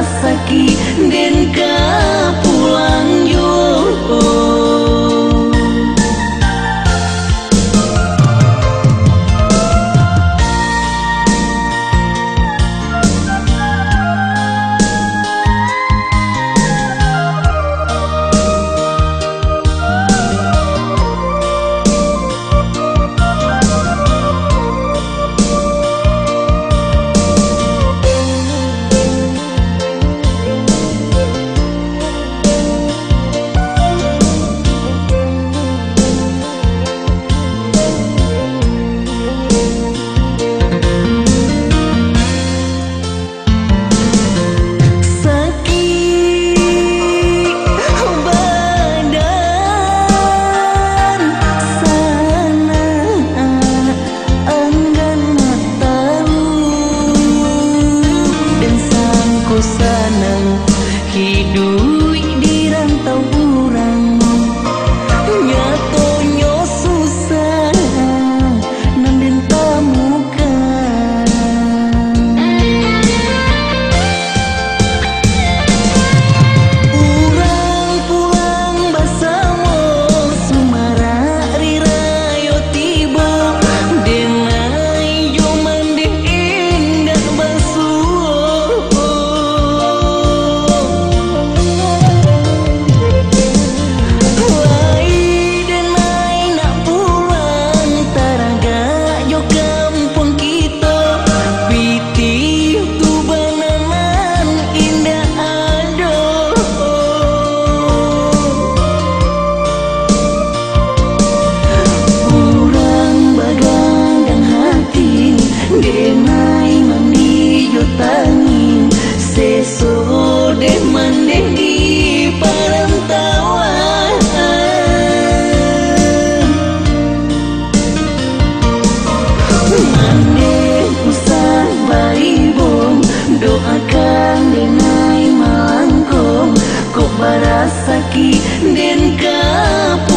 estás. pagi dan kapal